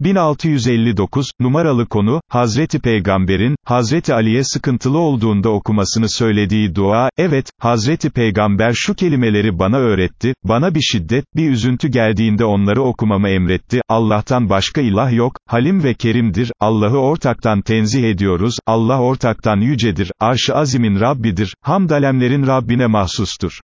1659, numaralı konu, Hazreti Peygamber'in, Hazreti Ali'ye sıkıntılı olduğunda okumasını söylediği dua, evet, Hazreti Peygamber şu kelimeleri bana öğretti, bana bir şiddet, bir üzüntü geldiğinde onları okumamı emretti, Allah'tan başka ilah yok, Halim ve Kerim'dir, Allah'ı ortaktan tenzih ediyoruz, Allah ortaktan yücedir, arş-ı azimin Rabbidir, hamd alemlerin Rabbine mahsustur.